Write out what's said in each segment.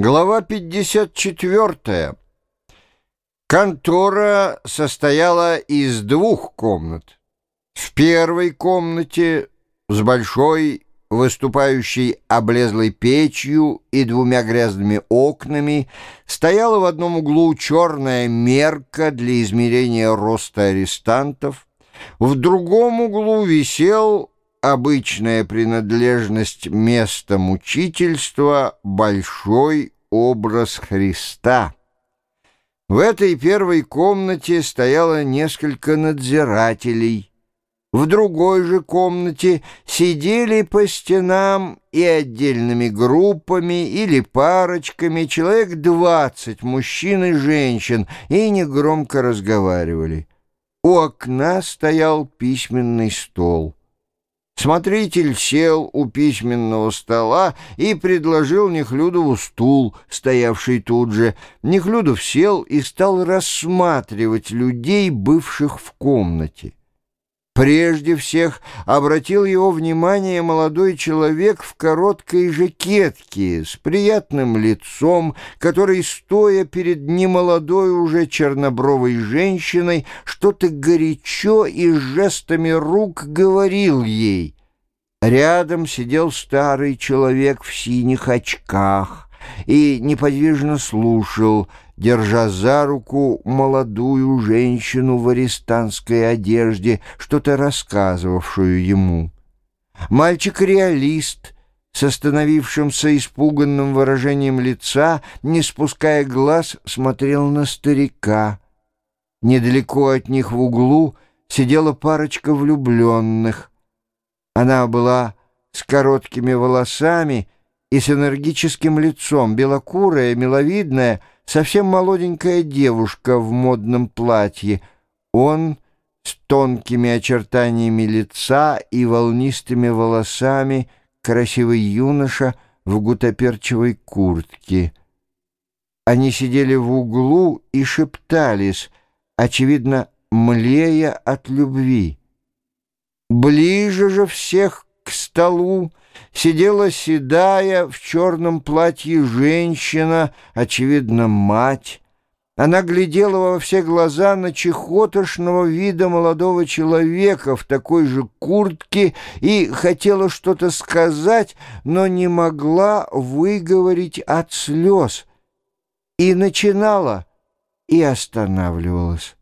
Глава 54. Контора состояла из двух комнат. В первой комнате с большой выступающей облезлой печью и двумя грязными окнами стояла в одном углу черная мерка для измерения роста арестантов, в другом углу висел обычная принадлежность места мучительства — большой образ Христа. В этой первой комнате стояло несколько надзирателей. В другой же комнате сидели по стенам и отдельными группами или парочками человек двадцать мужчин и женщин и негромко разговаривали. У окна стоял письменный стол. Смотритель сел у письменного стола и предложил Нехлюдову стул, стоявший тут же. Нехлюдов сел и стал рассматривать людей, бывших в комнате. Прежде всех обратил его внимание молодой человек в короткой жакетке с приятным лицом, который, стоя перед немолодой уже чернобровой женщиной, что-то горячо и жестами рук говорил ей. Рядом сидел старый человек в синих очках и неподвижно слушал — держа за руку молодую женщину в арестантской одежде, что-то рассказывавшую ему. Мальчик-реалист с остановившимся испуганным выражением лица, не спуская глаз, смотрел на старика. Недалеко от них в углу сидела парочка влюбленных. Она была с короткими волосами и с энергическим лицом, белокурая, миловидная, совсем молоденькая девушка в модном платье. Он с тонкими очертаниями лица и волнистыми волосами, красивый юноша в гутоперчевой куртке. Они сидели в углу и шептались, очевидно, млея от любви. Ближе же всех столу сидела седая в черном платье женщина, очевидно, мать. Она глядела во все глаза на чехотошного вида молодого человека в такой же куртке и хотела что-то сказать, но не могла выговорить от слез. И начинала, и останавливалась.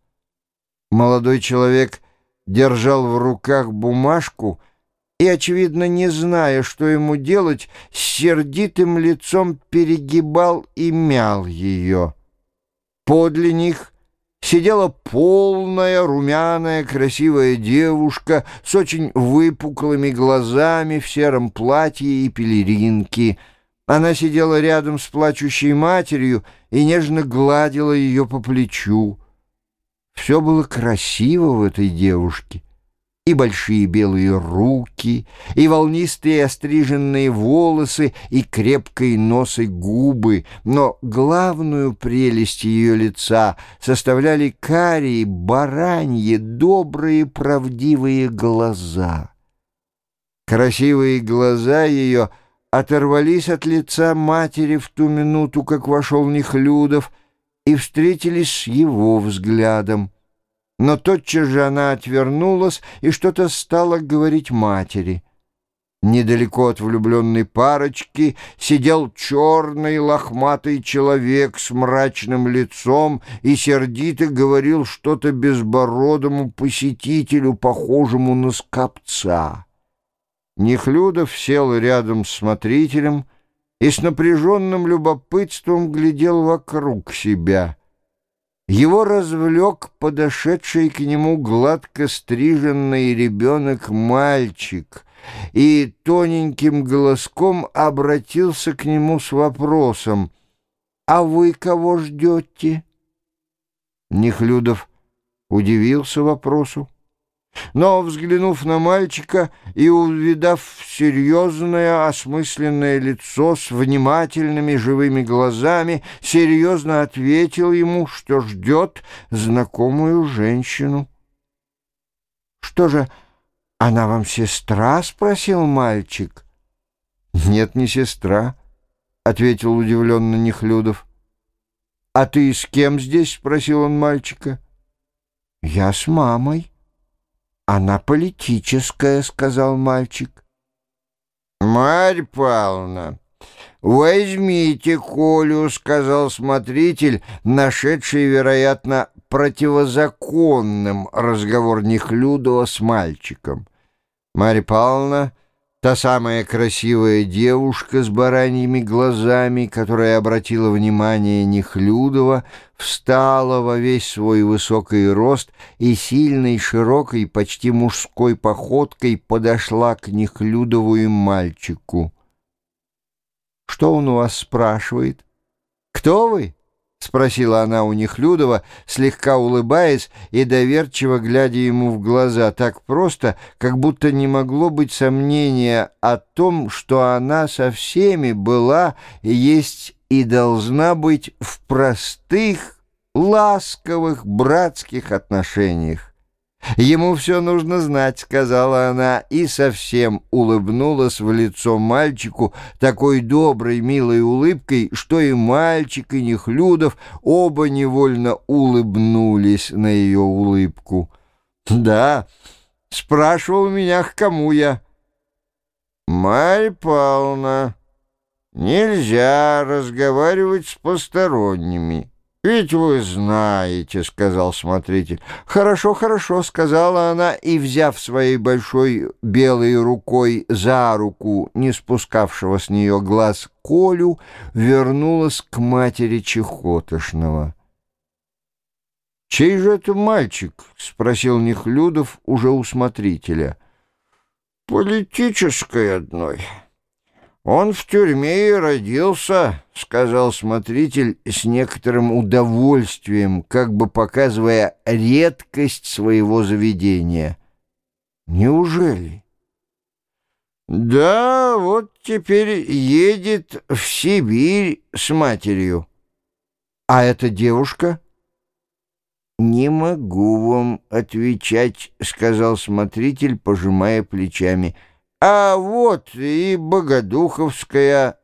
Молодой человек держал в руках бумажку — и, очевидно, не зная, что ему делать, с сердитым лицом перегибал и мял ее. Подле них сидела полная, румяная, красивая девушка с очень выпуклыми глазами в сером платье и пелеринке. Она сидела рядом с плачущей матерью и нежно гладила ее по плечу. Все было красиво в этой девушке и большие белые руки, и волнистые остриженные волосы, и крепкой нос и губы, но главную прелесть ее лица составляли карие, бараньи, добрые, правдивые глаза. Красивые глаза ее оторвались от лица матери в ту минуту, как вошел Нехлюдов, и встретились с его взглядом. Но тотчас же она отвернулась и что-то стала говорить матери. Недалеко от влюбленной парочки сидел черный лохматый человек с мрачным лицом и сердито говорил что-то безбородому посетителю, похожему на скопца. Нехлюдов сел рядом с смотрителем и с напряженным любопытством глядел вокруг себя — его развлек подошедший к нему гладко стриженный ребенок-мальчик и тоненьким голоском обратился к нему с вопросом «А вы кого ждете?» Нехлюдов удивился вопросу. Но, взглянув на мальчика и увидав серьезное, осмысленное лицо с внимательными живыми глазами, серьезно ответил ему, что ждет знакомую женщину. «Что же, она вам сестра?» — спросил мальчик. «Нет, не сестра. ответил удивленно Нехлюдов. «А ты с кем здесь?» — спросил он мальчика. «Я с мамой». «Она политическая», — сказал мальчик. «Марь Павловна, возьмите Колю», — сказал смотритель, нашедший, вероятно, противозаконным разговор Нехлюдова с мальчиком. Марья Павловна Та самая красивая девушка с бараньими глазами, которая обратила внимание Нехлюдова, встала во весь свой высокий рост и сильной, широкой, почти мужской походкой подошла к Нехлюдову и мальчику. «Что он у вас спрашивает? Кто вы?» — спросила она у Нехлюдова, слегка улыбаясь и доверчиво глядя ему в глаза, так просто, как будто не могло быть сомнения о том, что она со всеми была, есть и должна быть в простых, ласковых, братских отношениях. «Ему все нужно знать», — сказала она, и совсем улыбнулась в лицо мальчику такой доброй, милой улыбкой, что и мальчик, и Нехлюдов оба невольно улыбнулись на ее улыбку. «Да, спрашивал меня, к кому я». «Марья Павловна, нельзя разговаривать с посторонними». «Ведь вы знаете», — сказал смотритель. «Хорошо, хорошо», — сказала она, и, взяв своей большой белой рукой за руку, не спускавшего с нее глаз Колю, вернулась к матери Чехотошного. «Чей же это мальчик?» — спросил Нехлюдов уже у смотрителя. «Политической одной». «Он в тюрьме и родился», — сказал смотритель с некоторым удовольствием, как бы показывая редкость своего заведения. «Неужели?» «Да, вот теперь едет в Сибирь с матерью». «А эта девушка?» «Не могу вам отвечать», — сказал смотритель, пожимая плечами. «А вот и Богодуховская